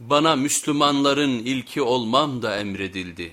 bana Müslümanların ilki olmam da emredildi.